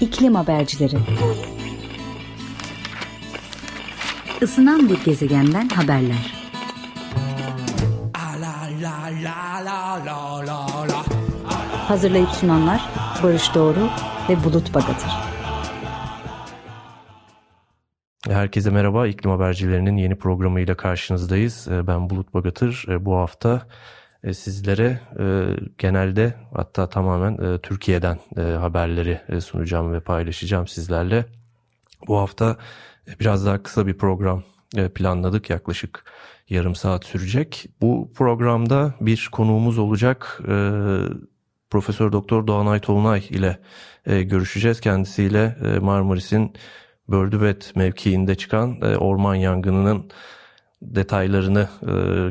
İklim Habercileri Isınan bir gezegenden haberler. Hazırlayıp sunanlar Barış Doğru ve Bulut Bagatır. Herkese merhaba. İklim Habercilerinin yeni programıyla karşınızdayız. Ee, ben Bulut Bagatır. Ee, bu hafta e, sizlere e, genelde hatta tamamen e, Türkiye'den haberleri sunacağım ve paylaşacağım sizlerle. Bu hafta biraz daha kısa bir program planladık. Yaklaşık yarım saat sürecek. Bu programda bir konuğumuz olacak. Profesör Doktor Doğanay Tolunay ile görüşeceğiz. Kendisiyle Marmaris'in Bördübet mevkiinde çıkan orman yangınının detaylarını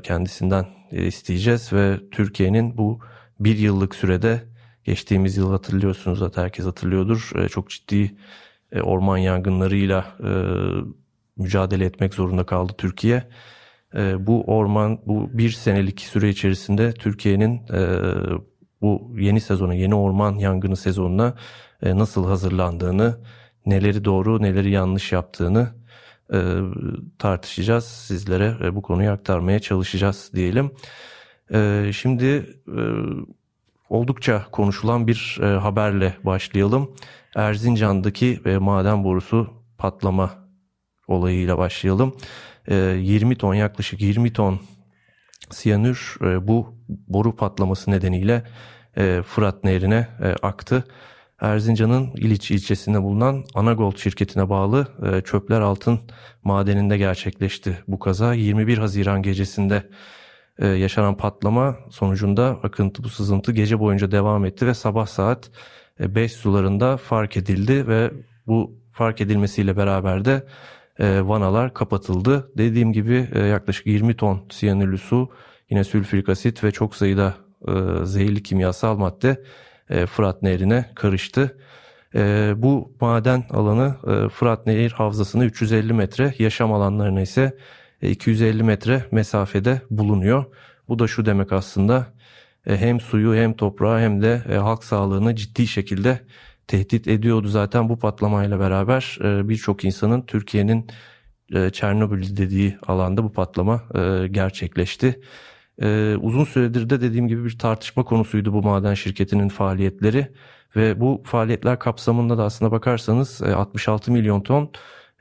kendisinden e, isteyeceğiz ve Türkiye'nin bu bir yıllık sürede geçtiğimiz yıl hatırlıyorsunuz zaten herkes hatırlıyordur e, çok ciddi e, orman yangınlarıyla mücadele etmek zorunda kaldı Türkiye. Bu orman bu bir senelik süre içerisinde Türkiye'nin bu yeni sezona yeni orman yangını sezonuna nasıl hazırlandığını neleri doğru neleri yanlış yaptığını e, tartışacağız. Sizlere e, bu konuyu aktarmaya çalışacağız diyelim. E, şimdi e, oldukça konuşulan bir e, haberle başlayalım. Erzincan'daki e, maden borusu patlama olayıyla başlayalım. E, 20 ton yaklaşık 20 ton siyanür e, bu boru patlaması nedeniyle e, Fırat Nehri'ne e, aktı. Erzincan'ın İliç ilçesinde bulunan Anagold şirketine bağlı e, Çöpler Altın madeninde gerçekleşti bu kaza. 21 Haziran gecesinde e, yaşanan patlama sonucunda akıntı bu sızıntı gece boyunca devam etti ve sabah saat 5 e, sularında fark edildi ve bu fark edilmesiyle beraber de vanalar kapatıldı. Dediğim gibi yaklaşık 20 ton siyanürlü su, yine sülfürik asit ve çok sayıda zehirli kimyasal madde Fırat Nehri'ne karıştı. E, bu maden alanı e, Fırat Nehir Havzası'na 350 metre, yaşam alanlarına ise 250 metre mesafede bulunuyor. Bu da şu demek aslında hem suyu hem toprağı hem de halk sağlığını ciddi şekilde tehdit ediyordu zaten bu patlamayla beraber birçok insanın Türkiye'nin Çernobil dediği alanda bu patlama gerçekleşti. Ee, uzun süredir de dediğim gibi bir tartışma konusuydu bu maden şirketinin faaliyetleri ve bu faaliyetler kapsamında da aslına bakarsanız 66 e, milyon ton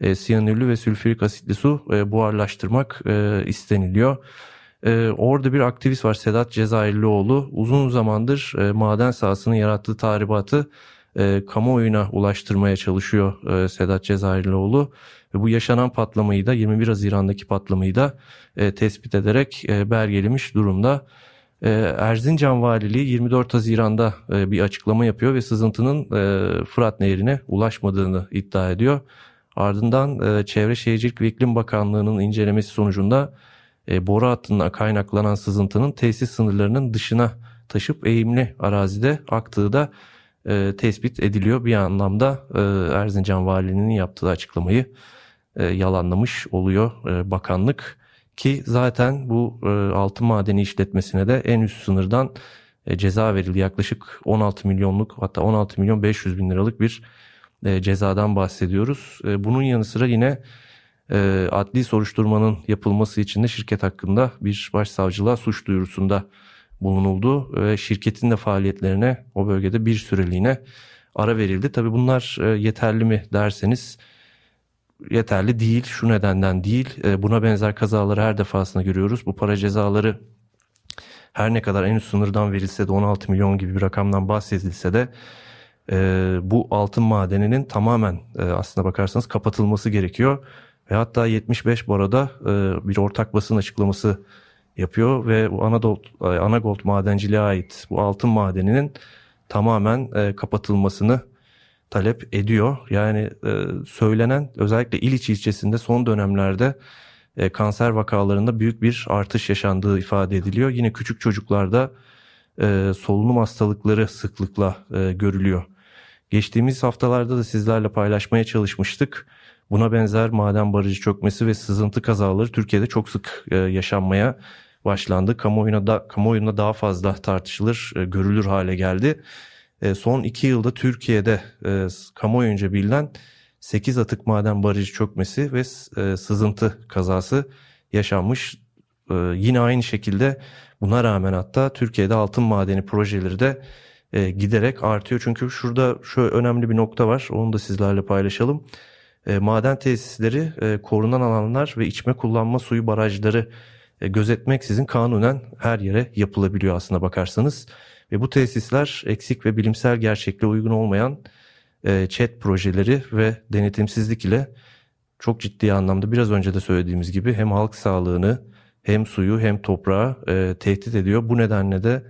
e, siyanürlü ve sülfürik asitli su e, buharlaştırmak e, isteniliyor. E, orada bir aktivist var Sedat Cezayirlioğlu uzun zamandır e, maden sahasının yarattığı tahribatı e, kamuoyuna ulaştırmaya çalışıyor e, Sedat Cezayirlioğlu. Ve bu yaşanan patlamayı da 21 Haziran'daki patlamayı da e, tespit ederek e, belgelemiş durumda. E, Erzincan Valiliği 24 Haziran'da e, bir açıklama yapıyor ve sızıntının e, Fırat Nehri'ne ulaşmadığını iddia ediyor. Ardından Çevre Şehircilik ve İklim Bakanlığı'nın incelemesi sonucunda boru hattına kaynaklanan sızıntının tesis sınırlarının dışına taşıp eğimli arazide aktığı da tespit ediliyor. Bir anlamda Erzincan Valiliğinin yaptığı açıklamayı e, yalanlamış oluyor e, bakanlık ki zaten bu e, altın madeni işletmesine de en üst sınırdan e, ceza verildi. Yaklaşık 16 milyonluk hatta 16 milyon 500 bin liralık bir e, cezadan bahsediyoruz. E, bunun yanı sıra yine e, adli soruşturmanın yapılması için de şirket hakkında bir başsavcılığa suç duyurusunda bulunuldu ve şirketin de faaliyetlerine o bölgede bir süreliğine ara verildi. Tabi bunlar e, yeterli mi derseniz yeterli değil. Şu nedenden değil. E, buna benzer kazaları her defasında görüyoruz. Bu para cezaları her ne kadar en üst sınırdan verilse de 16 milyon gibi bir rakamdan bahsedilse de e, bu altın madeninin tamamen e, aslına bakarsanız kapatılması gerekiyor. Ve hatta 75 bu arada e, bir ortak basın açıklaması yapıyor ve bu Anagold, Anagold madenciliğe ait bu altın madeninin tamamen e, kapatılmasını talep ediyor. Yani e, söylenen özellikle İliç ilçesinde son dönemlerde e, kanser vakalarında büyük bir artış yaşandığı ifade ediliyor. Yine küçük çocuklarda e, solunum hastalıkları sıklıkla e, görülüyor. Geçtiğimiz haftalarda da sizlerle paylaşmaya çalışmıştık. Buna benzer maden barajı çökmesi ve sızıntı kazaları Türkiye'de çok sık e, yaşanmaya başlandı. Kamuoyuna da kamuoyunda daha fazla tartışılır, e, görülür hale geldi. E, son iki yılda Türkiye'de e, kamuoyunca bilinen 8 atık maden barajı çökmesi ve e, sızıntı kazası yaşanmış. Yine aynı şekilde buna rağmen hatta Türkiye'de altın madeni projeleri de giderek artıyor. Çünkü şurada şöyle önemli bir nokta var. Onu da sizlerle paylaşalım. Maden tesisleri, korunan alanlar ve içme kullanma suyu barajları gözetmeksizin kanunen her yere yapılabiliyor aslında bakarsanız. Ve bu tesisler eksik ve bilimsel gerçekliğe uygun olmayan e, chat projeleri ve denetimsizlik ile çok ciddi anlamda biraz önce de söylediğimiz gibi hem halk sağlığını hem suyu hem toprağı e, tehdit ediyor. Bu nedenle de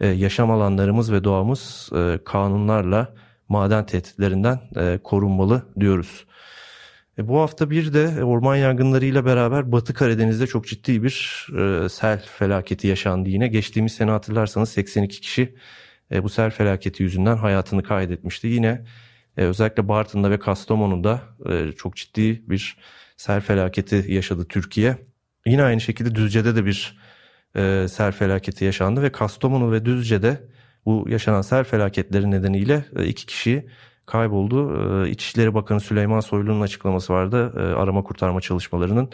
e, yaşam alanlarımız ve doğamız e, kanunlarla maden tehditlerinden e, korunmalı diyoruz. E, bu hafta bir de orman yangınlarıyla beraber Batı Karadeniz'de çok ciddi bir e, sel felaketi yaşandı yine. Geçtiğimiz sene hatırlarsanız 82 kişi e, bu sel felaketi yüzünden hayatını kaybetmişti. Yine e, özellikle Bartın'da ve Kastamonu'da e, çok ciddi bir sel felaketi yaşadı Türkiye. Yine aynı şekilde Düzce'de de bir e, sel felaketi yaşandı ve Kastamonu ve Düzce'de bu yaşanan sel felaketleri nedeniyle e, iki kişi kayboldu. E, İçişleri Bakanı Süleyman Soylu'nun açıklaması vardı. E, arama kurtarma çalışmalarının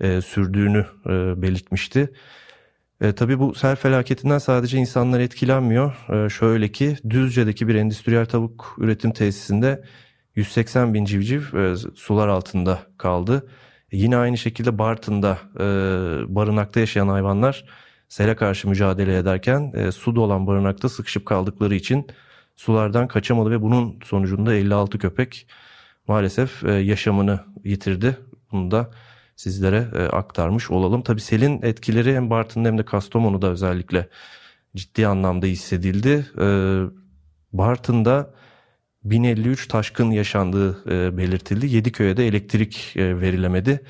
e, sürdüğünü e, belirtmişti. E, tabii bu sel felaketinden sadece insanlar etkilenmiyor. E, şöyle ki Düzce'deki bir endüstriyel tavuk üretim tesisinde 180 bin civciv e, sular altında kaldı. E, yine aynı şekilde Bartın'da e, barınakta yaşayan hayvanlar sele karşı mücadele ederken e, su dolan barınakta sıkışıp kaldıkları için sulardan kaçamadı ve bunun sonucunda 56 köpek maalesef e, yaşamını yitirdi. Bunu da sizlere e, aktarmış olalım. Tabi selin etkileri hem Bartın'da hem de Kastamonu'da özellikle ciddi anlamda hissedildi. E, Bartın'da 1053 taşkın yaşandığı belirtildi. 7 köye de elektrik verilemedi.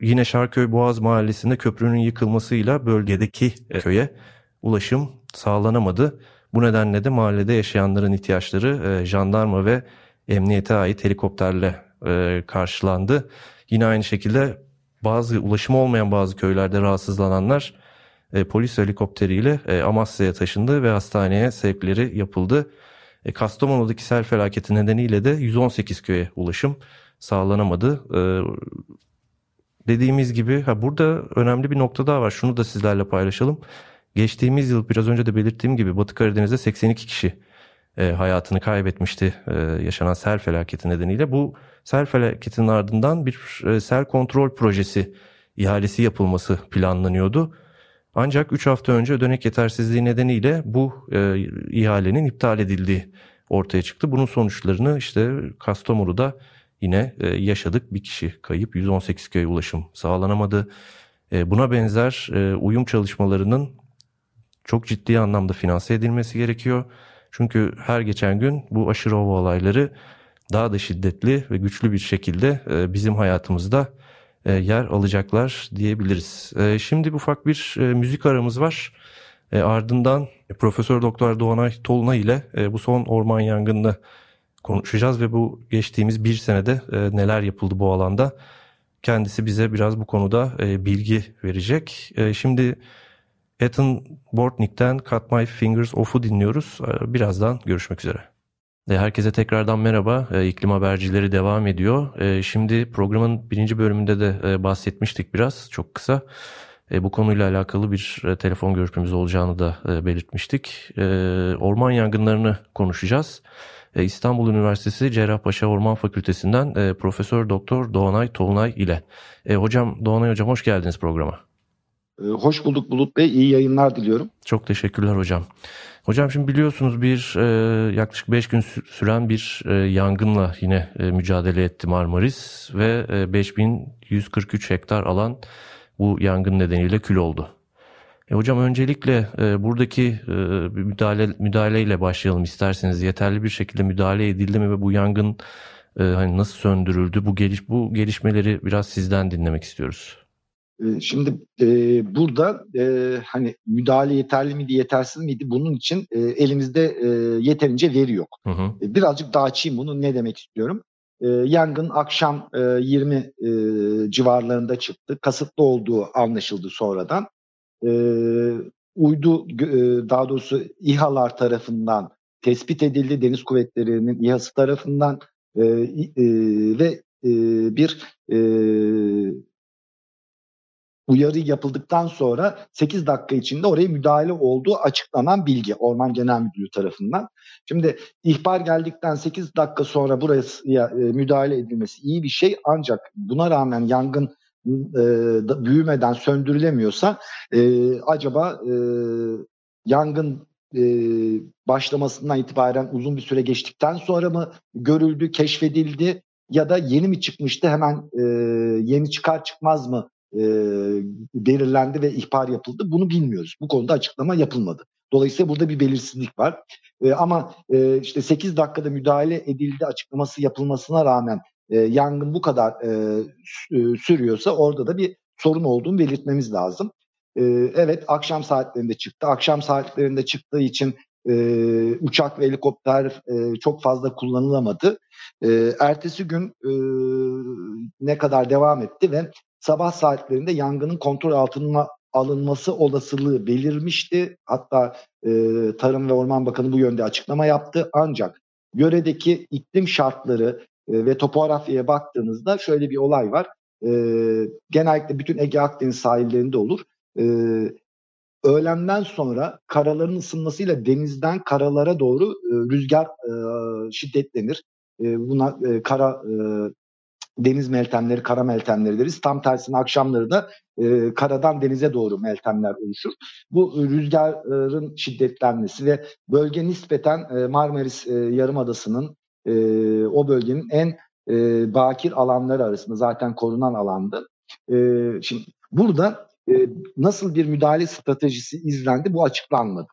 Yine Şarköy Boğaz Mahallesi'nde köprünün yıkılmasıyla bölgedeki köye ulaşım sağlanamadı. Bu nedenle de mahallede yaşayanların ihtiyaçları e, jandarma ve emniyete ait helikopterle e, karşılandı. Yine aynı şekilde bazı ulaşım olmayan bazı köylerde rahatsızlananlar e, polis helikopteriyle e, Amasya'ya taşındı ve hastaneye sevkleri yapıldı. E, Kastamonu'daki sel felaketi nedeniyle de 118 köye ulaşım sağlanamadı. E, dediğimiz gibi ha burada önemli bir nokta daha var. Şunu da sizlerle paylaşalım. Geçtiğimiz yıl biraz önce de belirttiğim gibi Batı Karadeniz'de 82 kişi e, hayatını kaybetmişti e, yaşanan sel felaketi nedeniyle. Bu sel felaketinin ardından bir e, sel kontrol projesi ihalesi yapılması planlanıyordu. Ancak 3 hafta önce ödenek yetersizliği nedeniyle bu e, ihalenin iptal edildiği ortaya çıktı. Bunun sonuçlarını işte Kastamonu'da yine e, yaşadık. Bir kişi kayıp 118 köye ulaşım sağlanamadı. E, buna benzer e, uyum çalışmalarının çok ciddi anlamda finanse edilmesi gerekiyor. Çünkü her geçen gün bu aşırı hava olayları daha da şiddetli ve güçlü bir şekilde e, bizim hayatımızda e, yer alacaklar diyebiliriz. E, şimdi ufak bir müzik aramız var. Ardından Profesör Doktor Doğanay Tolunay ile bu son orman yangınını konuşacağız ve bu geçtiğimiz bir senede neler yapıldı bu alanda. Kendisi bize biraz bu konuda bilgi verecek. Şimdi Ethan Bortnick'ten Cut My Fingers Off'u dinliyoruz. Birazdan görüşmek üzere. E, herkese tekrardan merhaba. E, iklim habercileri devam ediyor. E, şimdi programın birinci bölümünde de bahsetmiştik biraz çok kısa. Bu konuyla alakalı bir telefon görüşmemiz olacağını da belirtmiştik. Orman yangınlarını konuşacağız. İstanbul Üniversitesi Cerrahpaşa Orman Fakültesinden Profesör Doktor Doğanay Tolunay ile. Hocam Doğanay Hocam hoş geldiniz programa. Hoş bulduk Bulut Bey. İyi yayınlar diliyorum. Çok teşekkürler hocam. Hocam şimdi biliyorsunuz bir e, yaklaşık 5 gün süren bir e, yangınla yine e, mücadele etti Marmaris ve e, 5143 hektar alan bu yangın nedeniyle kül oldu. E, hocam öncelikle buradaki müdahale müdahaleyle başlayalım isterseniz. Yeterli bir şekilde müdahale edildi mi ve bu yangın hani nasıl söndürüldü? Bu geliş bu gelişmeleri biraz sizden dinlemek istiyoruz. Ee, şimdi e, burada e, hani müdahale yeterli miydi yetersiz miydi bunun için e, elimizde e, yeterince veri yok. Hı hı. E, birazcık daha açayım bunu ne demek istiyorum. E, yangın akşam e, 20 e, civarlarında çıktı. Kasıtlı olduğu anlaşıldı sonradan. E, uydu daha doğrusu İHA'lar tarafından tespit edildi. Deniz Kuvvetleri'nin İHA'sı tarafından ve bir uyarı yapıldıktan sonra 8 dakika içinde oraya müdahale olduğu açıklanan bilgi Orman Genel Müdürlüğü tarafından. Şimdi ihbar geldikten 8 dakika sonra buraya e, müdahale edilmesi iyi bir şey ancak buna rağmen yangın e, büyümeden söndürülemiyorsa e, acaba e, yangın e, başlamasından itibaren uzun bir süre geçtikten sonra mı görüldü, keşfedildi ya da yeni mi çıkmıştı hemen e, yeni çıkar çıkmaz mı e, belirlendi ve ihbar yapıldı. Bunu bilmiyoruz. Bu konuda açıklama yapılmadı. Dolayısıyla burada bir belirsizlik var. E, ama e, işte 8 dakikada müdahale edildi açıklaması yapılmasına rağmen e, yangın bu kadar e, e, sürüyorsa orada da bir sorun olduğunu belirtmemiz lazım. E, evet akşam saatlerinde çıktı. Akşam saatlerinde çıktığı için e, uçak ve helikopter e, çok fazla kullanılamadı. E, ertesi gün e, ne kadar devam etti ve sabah saatlerinde yangının kontrol altına alınması olasılığı belirmişti. Hatta e, Tarım ve Orman Bakanı bu yönde açıklama yaptı. Ancak yöredeki iklim şartları e, ve topografyaya baktığınızda şöyle bir olay var. E, genellikle bütün Ege Akdeniz sahillerinde olur. E, öğlenden sonra karaların ısınmasıyla denizden karalara doğru e, rüzgar e, şiddetlenir. E, buna e, kara e, deniz meltemleri, kara meltemleri deriz. Tam tersine akşamları da e, karadan denize doğru meltemler oluşur. Bu rüzgarın şiddetlenmesi ve bölge nispeten e, Marmaris e, Yarımadası'nın e, o bölgenin en e, bakir alanları arasında zaten korunan alandı. E, şimdi burada e, nasıl bir müdahale stratejisi izlendi bu açıklanmadı.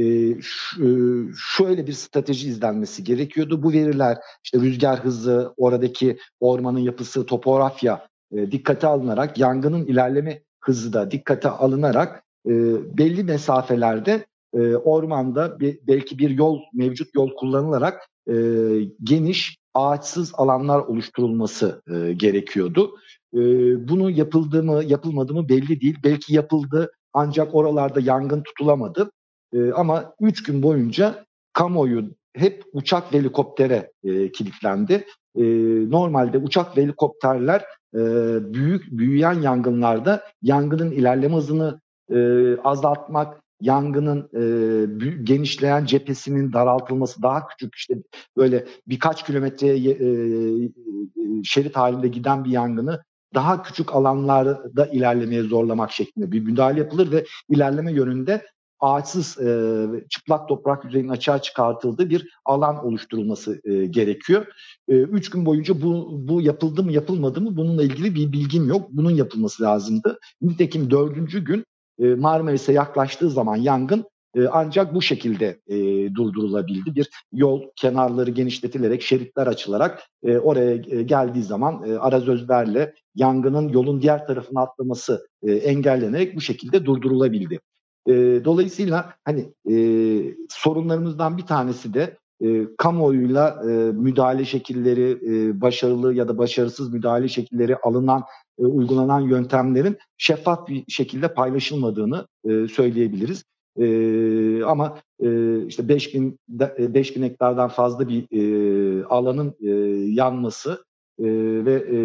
E, şöyle bir strateji izlenmesi gerekiyordu. Bu veriler işte rüzgar hızı, oradaki ormanın yapısı, topografya e, dikkate alınarak yangının ilerleme hızı da dikkate alınarak e, belli mesafelerde e, ormanda bir, belki bir yol mevcut yol kullanılarak e, geniş ağaçsız alanlar oluşturulması e, gerekiyordu. E, bunu yapıldı mı yapılmadı mı belli değil. Belki yapıldı ancak oralarda yangın tutulamadı. E, ama üç gün boyunca kamuoyu hep uçak ve helikoptere e, kilitlendi. E, normalde uçak ve helikopterler e, büyük büyüyen yangınlarda yangının ilerleme hızını e, azaltmak, yangının e, genişleyen cephesinin daraltılması daha küçük işte böyle birkaç kilometreye e, e, şerit halinde giden bir yangını daha küçük alanlarda ilerlemeye zorlamak şeklinde bir müdahale yapılır ve ilerleme yönünde ağaçsız e, çıplak toprak yüzeyinin açığa çıkartıldığı bir alan oluşturulması e, gerekiyor. E, üç gün boyunca bu, bu yapıldı mı yapılmadı mı bununla ilgili bir bilgim yok. Bunun yapılması lazımdı. Nitekim dördüncü gün Marmaris'e yaklaştığı zaman yangın e, ancak bu şekilde e, durdurulabildi. Bir yol kenarları genişletilerek, şeritler açılarak e, oraya e, geldiği zaman e, arazözlerle yangının yolun diğer tarafına atlaması e, engellenerek bu şekilde durdurulabildi. E, dolayısıyla hani e, sorunlarımızdan bir tanesi de e, kamuoyuyla e, müdahale şekilleri, e, başarılı ya da başarısız müdahale şekilleri alınan, e, uygulanan yöntemlerin şeffaf bir şekilde paylaşılmadığını e, söyleyebiliriz. E, ama e, işte 5000 5000 hektardan fazla bir e, alanın e, yanması e, ve e,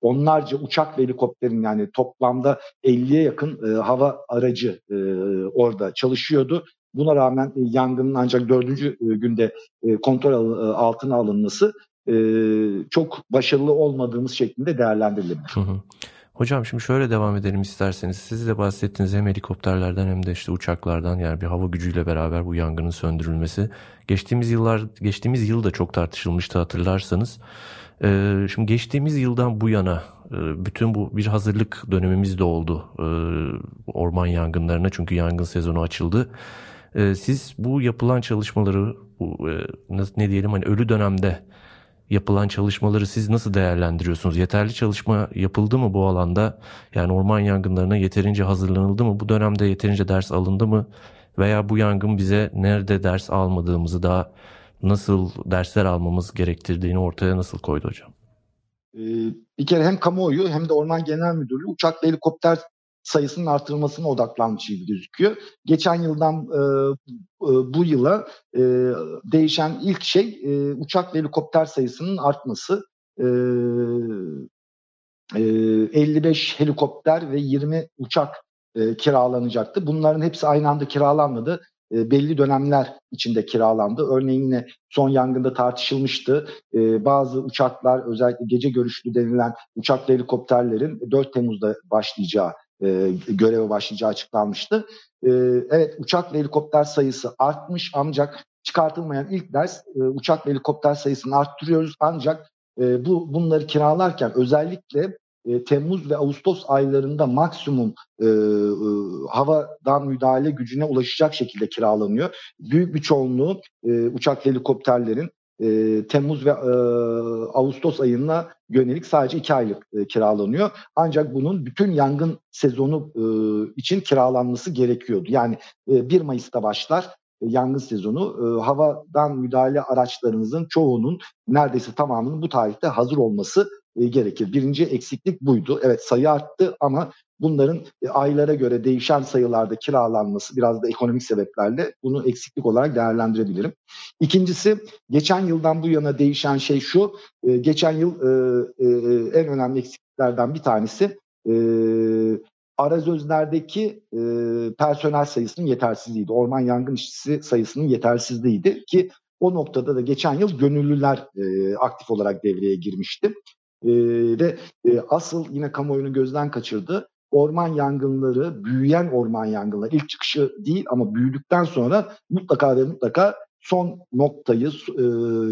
onlarca uçak ve helikopterin yani toplamda 50'ye yakın e, hava aracı e, orada çalışıyordu. Buna rağmen e, yangının ancak dördüncü e, günde e, kontrol al, altına alınması e, çok başarılı olmadığımız şeklinde değerlendirilebilir. Hı hı. Hocam şimdi şöyle devam edelim isterseniz. Siz de bahsettiniz hem helikopterlerden hem de işte uçaklardan yani bir hava gücüyle beraber bu yangının söndürülmesi. Geçtiğimiz yıllar geçtiğimiz yıl da çok tartışılmıştı hatırlarsanız. Ee, şimdi geçtiğimiz yıldan bu yana e, bütün bu bir hazırlık dönemimiz de oldu e, orman yangınlarına çünkü yangın sezonu açıldı. E, siz bu yapılan çalışmaları bu ne diyelim hani ölü dönemde yapılan çalışmaları siz nasıl değerlendiriyorsunuz? Yeterli çalışma yapıldı mı bu alanda? Yani orman yangınlarına yeterince hazırlanıldı mı? Bu dönemde yeterince ders alındı mı? Veya bu yangın bize nerede ders almadığımızı daha nasıl dersler almamız gerektirdiğini ortaya nasıl koydu hocam? Ee, bir kere hem kamuoyu hem de Orman Genel Müdürlüğü uçak ve helikopter sayısının artırılmasına odaklanmış gibi gözüküyor. Geçen yıldan e, bu yıla e, değişen ilk şey e, uçak ve helikopter sayısının artması. E, 55 e, helikopter ve 20 uçak e, kiralanacaktı. Bunların hepsi aynı anda kiralanmadı. E, belli dönemler içinde kiralandı. Örneğin yine son yangında tartışılmıştı. E, bazı uçaklar özellikle gece görüşlü denilen uçak ve helikopterlerin 4 Temmuz'da başlayacağı e, göreve başlayacağı açıklanmıştı. E, evet uçak ve helikopter sayısı artmış ancak çıkartılmayan ilk ders e, uçak ve helikopter sayısını arttırıyoruz ancak e, bu bunları kiralarken özellikle e, Temmuz ve Ağustos aylarında maksimum e, e, havadan müdahale gücüne ulaşacak şekilde kiralanıyor. Büyük bir çoğunluğu e, uçak helikopterlerin e, Temmuz ve e, Ağustos ayına yönelik sadece iki aylık e, kiralanıyor. Ancak bunun bütün yangın sezonu e, için kiralanması gerekiyordu. Yani e, 1 Mayıs'ta başlar e, yangın sezonu. E, havadan müdahale araçlarınızın çoğunun neredeyse tamamının bu tarihte hazır olması e, gerekir. Birinci eksiklik buydu. Evet sayı arttı ama bunların e, aylara göre değişen sayılarda kiralanması biraz da ekonomik sebeplerle bunu eksiklik olarak değerlendirebilirim. İkincisi geçen yıldan bu yana değişen şey şu. E, geçen yıl en önemli eksikliklerden bir tanesi arazözlerdeki personel sayısının yetersizliğiydi. Orman yangın işçisi sayısının yetersizliğiydi ki o noktada da geçen yıl gönüllüler aktif olarak devreye girmişti. E, ve e, asıl yine kamuoyunu gözden kaçırdı. Orman yangınları, büyüyen orman yangınları ilk çıkışı değil ama büyüdükten sonra mutlaka ve mutlaka son noktayı e,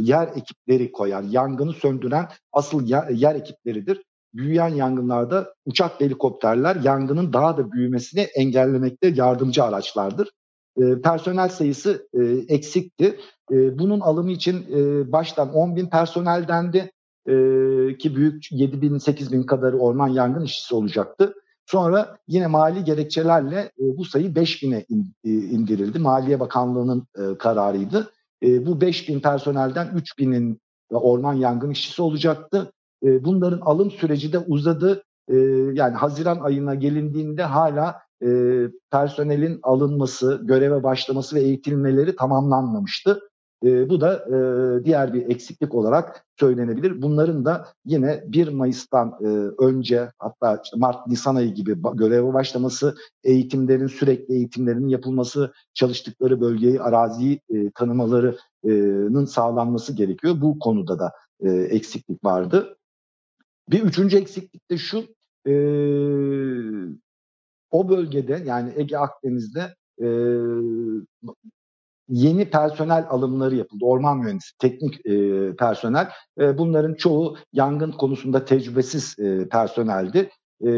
yer ekipleri koyar. Yangını söndüren asıl yer, yer ekipleridir. Büyüyen yangınlarda uçak ve helikopterler yangının daha da büyümesini engellemekte yardımcı araçlardır. E, personel sayısı e, eksikti. E, bunun alımı için e, baştan 10 bin personel dendi e, ki büyük 7 bin 8 bin kadarı orman yangın işçisi olacaktı. Sonra yine mali gerekçelerle e, bu sayı 5 bine in, e, indirildi. Maliye Bakanlığı'nın e, kararıydı. E, bu 5 bin personelden 3 binin orman yangın işçisi olacaktı. E, bunların alım süreci de uzadı. E, yani Haziran ayına gelindiğinde hala e, personelin alınması, göreve başlaması ve eğitilmeleri tamamlanmamıştı. E, bu da e, diğer bir eksiklik olarak söylenebilir. Bunların da yine 1 Mayıs'tan e, önce hatta işte Mart-Nisan ayı gibi göreve başlaması, eğitimlerin sürekli eğitimlerin yapılması, çalıştıkları bölgeyi, araziyi e, tanımalarının sağlanması gerekiyor. Bu konuda da e, eksiklik vardı. Bir üçüncü eksiklik de şu, e, o bölgede yani Ege Akdeniz'de e, yeni personel alımları yapıldı. Orman mühendisi, teknik e, personel. E, bunların çoğu yangın konusunda tecrübesiz e, personeldi. E,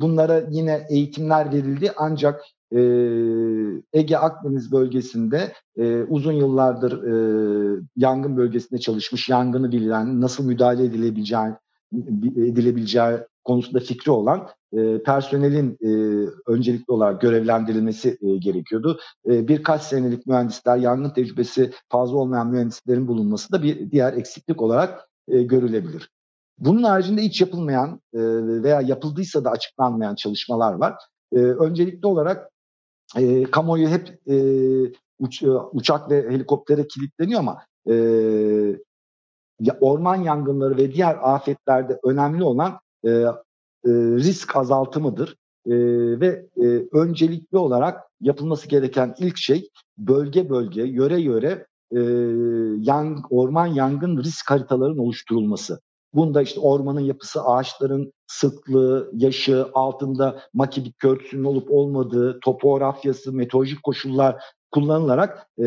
bunlara yine eğitimler verildi ancak e, Ege Akdeniz bölgesinde e, uzun yıllardır e, yangın bölgesinde çalışmış, yangını bilen, nasıl müdahale edilebileceği, edilebileceği konusunda fikri olan e, personelin e, öncelikli olarak görevlendirilmesi e, gerekiyordu. Birkaç senelik mühendisler, yangın tecrübesi fazla olmayan mühendislerin bulunması da bir diğer eksiklik olarak görülebilir. Bunun haricinde hiç yapılmayan veya yapıldıysa da açıklanmayan çalışmalar var. Öncelikli olarak e, kamuoyu hep uç, uçak ve helikoptere kilitleniyor ama orman yangınları ve diğer afetlerde önemli olan e, risk azaltımıdır. E, ve e, öncelikli olarak yapılması gereken ilk şey bölge bölge, yöre yöre e, yang, orman yangın risk haritalarının oluşturulması. Bunda işte ormanın yapısı, ağaçların sıklığı, yaşı, altında makibik örtüsünün olup olmadığı, topografyası, meteorolojik koşullar kullanılarak e,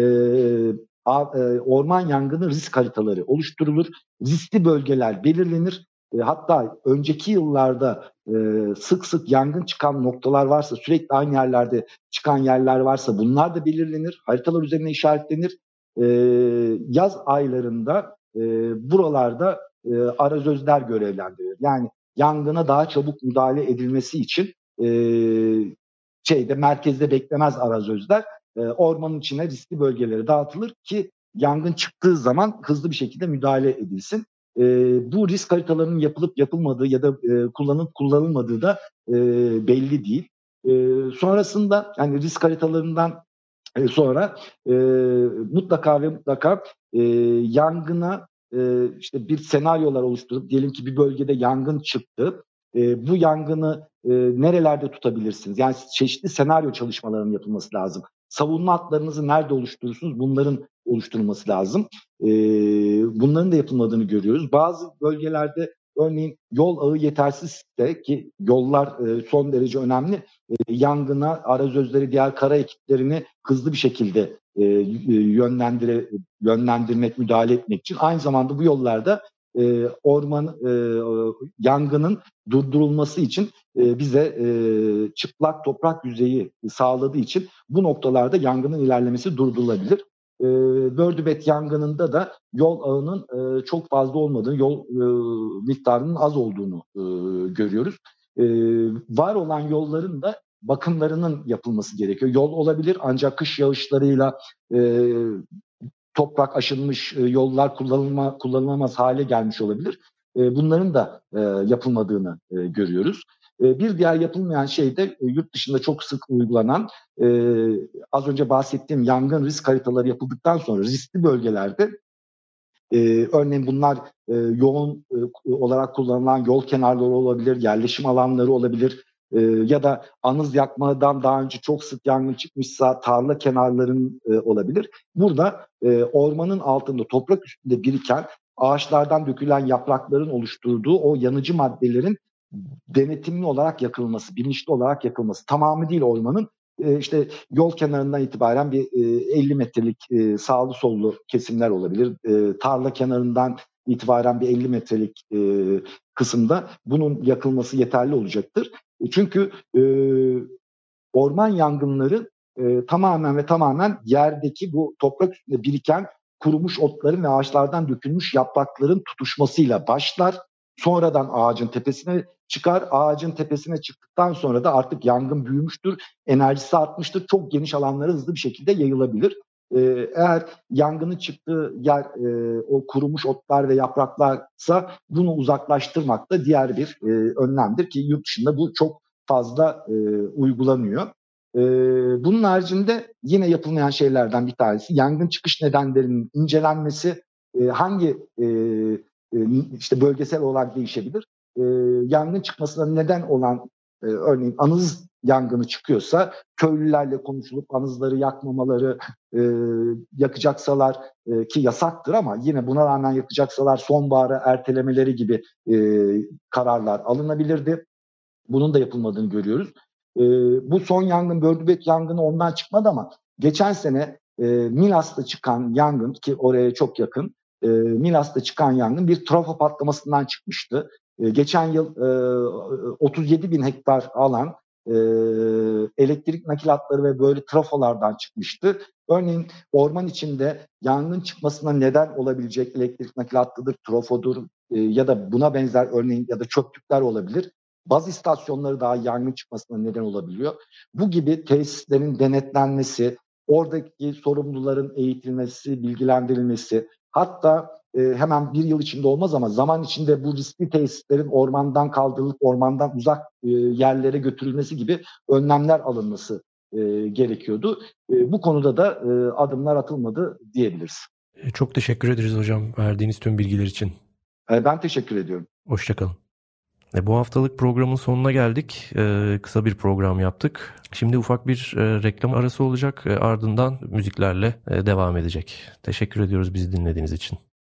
a, e, orman yangını risk haritaları oluşturulur. Riskli bölgeler belirlenir e, hatta önceki yıllarda e, sık sık yangın çıkan noktalar varsa, sürekli aynı yerlerde çıkan yerler varsa bunlar da belirlenir. Haritalar üzerine işaretlenir. E, yaz aylarında buralarda arazözler görevlendirilir. Yani yangına daha çabuk müdahale edilmesi için şeyde merkezde beklemez arazözler ormanın içine riskli bölgelere dağıtılır ki yangın çıktığı zaman hızlı bir şekilde müdahale edilsin. E, bu risk haritalarının yapılıp yapılmadığı ya da e, kullanıp kullanılmadığı da e, belli değil. E, sonrasında yani risk haritalarından e, sonra e, mutlaka ve mutlaka e, yangına e, işte bir senaryolar oluşturup diyelim ki bir bölgede yangın çıktı. E, bu yangını e, nerelerde tutabilirsiniz? Yani çeşitli senaryo çalışmalarının yapılması lazım. Savunma hatlarınızı nerede oluşturursunuz? Bunların oluşturulması lazım. E, bunların da yapılmadığını görüyoruz. Bazı bölgelerde örneğin yol ağı yetersizse ki yollar e, son derece önemli. E, yangına arazözleri, diğer kara ekiplerini hızlı bir şekilde e, yönlendire, yönlendirmek, müdahale etmek için aynı zamanda bu yollarda e, orman e, yangının durdurulması için e, bize e, çıplak toprak yüzeyi sağladığı için bu noktalarda yangının ilerlemesi durdurulabilir. E, Bördübet yangınında da yol ağının e, çok fazla olmadığını, yol e, miktarının az olduğunu e, görüyoruz. E, var olan yolların da bakımlarının yapılması gerekiyor. Yol olabilir ancak kış yağışlarıyla e, toprak aşınmış e, yollar kullanılma, kullanılamaz hale gelmiş olabilir. E, bunların da e, yapılmadığını görüyoruz. Bir diğer yapılmayan şey de yurt dışında çok sık uygulanan az önce bahsettiğim yangın risk haritaları yapıldıktan sonra riskli bölgelerde örneğin bunlar yoğun olarak kullanılan yol kenarları olabilir, yerleşim alanları olabilir, e, ya da anız yakmadan daha önce çok sık yangın çıkmışsa tarla kenarların e, olabilir. Burada e, ormanın altında toprak üstünde biriken ağaçlardan dökülen yaprakların oluşturduğu o yanıcı maddelerin denetimli olarak yakılması, bilinçli olarak yakılması. Tamamı değil ormanın e, işte yol kenarından itibaren bir e, 50 metrelik e, sağlı sollu kesimler olabilir. E, tarla kenarından itibaren bir 50 metrelik e, kısımda bunun yakılması yeterli olacaktır. Çünkü e, orman yangınları e, tamamen ve tamamen yerdeki bu toprak üstünde biriken kurumuş otların ve ağaçlardan dökülmüş yaprakların tutuşmasıyla başlar. Sonradan ağacın tepesine çıkar. Ağacın tepesine çıktıktan sonra da artık yangın büyümüştür, enerjisi artmıştır. Çok geniş alanlara hızlı bir şekilde yayılabilir. Ee, eğer yangının çıktığı yer e, o kurumuş otlar ve yapraklarsa bunu uzaklaştırmak da diğer bir e, önlemdir ki yurt dışında bu çok fazla e, uygulanıyor. E, bunun haricinde yine yapılmayan şeylerden bir tanesi yangın çıkış nedenlerinin incelenmesi e, hangi e, e, işte bölgesel olarak değişebilir. E, yangın çıkmasına neden olan e, örneğin anız yangını çıkıyorsa köylülerle konuşulup anızları yakmamaları, e, yakacaksalar e, ki yasaktır ama yine buna rağmen yakacaksalar sonbahara ertelemeleri gibi e, kararlar alınabilirdi. Bunun da yapılmadığını görüyoruz. E, bu son yangın, Bördübek yangını ondan çıkmadı ama geçen sene e, Milas'ta çıkan yangın ki oraya çok yakın, e, Milas'ta çıkan yangın bir trafo patlamasından çıkmıştı. E, geçen yıl e, 37 bin hektar alan e, elektrik nakilatları ve böyle trafolardan çıkmıştı. Örneğin orman içinde yangın çıkmasına neden olabilecek elektrik nakilatlıdır, trafodur e, ya da buna benzer örneğin ya da çöplükler olabilir. Baz istasyonları daha yangın çıkmasına neden olabiliyor. Bu gibi tesislerin denetlenmesi, oradaki sorumluların eğitilmesi, bilgilendirilmesi, hatta e, hemen bir yıl içinde olmaz ama zaman içinde bu riskli tesislerin ormandan kaldırılıp ormandan uzak e, yerlere götürülmesi gibi önlemler alınması e, gerekiyordu. E, bu konuda da e, adımlar atılmadı diyebiliriz. Çok teşekkür ederiz hocam verdiğiniz tüm bilgiler için. E, ben teşekkür ediyorum. Hoşçakalın. E, bu haftalık programın sonuna geldik. E, kısa bir program yaptık. Şimdi ufak bir e, reklam arası olacak. E, ardından müziklerle e, devam edecek. Teşekkür ediyoruz bizi dinlediğiniz için.